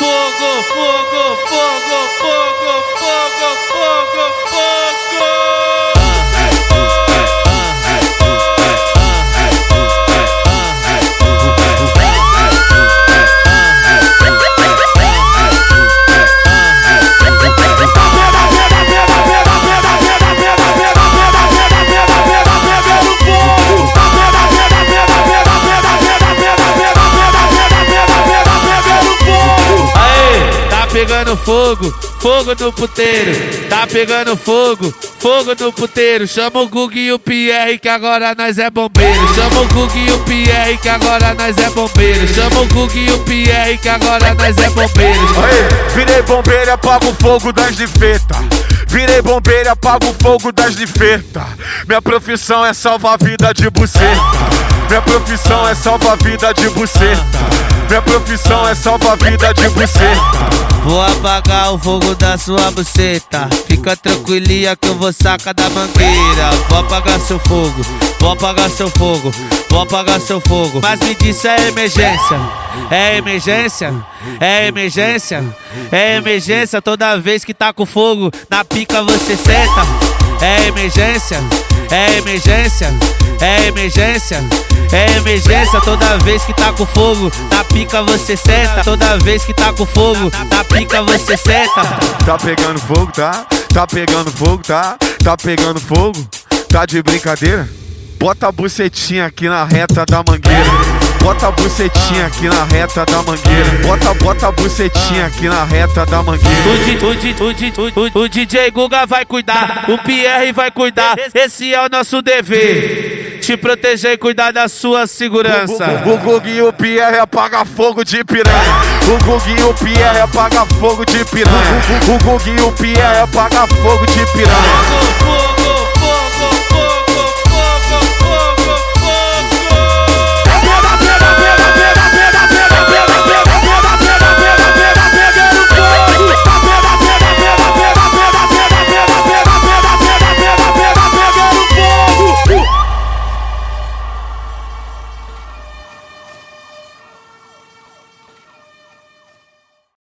fogo, fogo, fogo, fogo, fogo, pegando fogo, fogo no puteiro. Tá pegando fogo, fogo no puteiro. Chama o Gug e o Pierre que agora nós é bombeiro. Chama o Gug e o Pierre que agora nós é bombeiro. Chama o Gug e o Pierre que agora nós é bombeiro. Virei bombeiro, apago o fogo das de feta. Virei bombeiro, apago o fogo das de feta. Minha profissão é salvar a vida de buceta. Minha profissão é salvar a vida de buceta. Minha profissão é salvar a vida de buceta. Vou apagar o fogo da sua buceta. Fica tranquilinha que eu vou sacar da mangueira. Vou apagar seu fogo, vou apagar seu fogo, vou apagar seu fogo. Mas me disse é emergência, é emergência, é emergência, é emergência. Toda vez que tá com fogo, na pica você senta. É emergência, é emergência, é emergência. É emergência toda vez que tá com fogo, na pica você senta. Toda vez que tá com fogo, na pica você senta. Tá pegando fogo, tá? Tá pegando fogo, tá? Tá pegando fogo? Tá de brincadeira? Bota a bucetinha aqui na reta da mangueira. Bota a bucetinha aqui na reta da mangueira. Bota, bota a bucetinha aqui na reta da O, mangueira. o, di, o, di, o, o, o DJ Guga vai cuidar, o Pierre vai cuidar. Esse é o nosso dever. Te proteger e cuidar da sua segurança. O e o Pierre apaga fogo de piranha. O Gug e o Pierre apaga fogo de piranha. O e o Pierre apaga fogo de piranha.